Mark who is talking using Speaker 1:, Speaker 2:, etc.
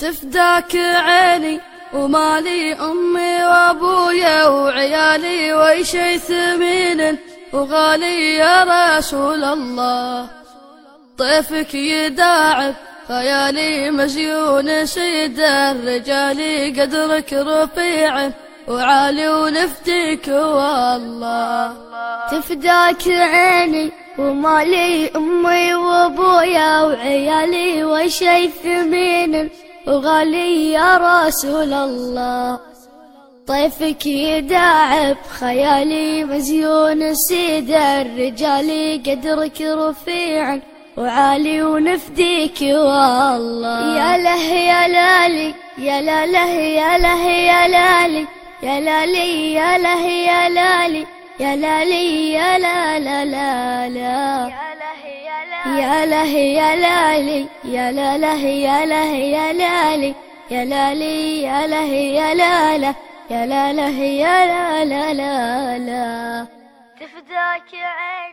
Speaker 1: تفداك عيني ومالي أمي وأبويا وعيالي ويشي ثمين وغالي يا رسول الله. طيفك يداعب خيالي مزيون سيد الرجال قدرك رفيع وعالي ونفتك والله.
Speaker 2: تفداك عيني ومالي أمي وأبويا وعيالي وشي ثمين وغالي يا رسول الله. طيفك يداعب خيالي مزيون سيد الرجال قدرك رفيع وعالي ونفديك والله. يا له يا لالي يا لاله يا له يا لالي يا لالي يا له يا لالي يا لالي يا لا لا لا لا. يا له يا لالي يا له يا له يا لالي يا لالي يا له يا لا لا يا له يا لا لا لا لا.
Speaker 1: تفداك عيني.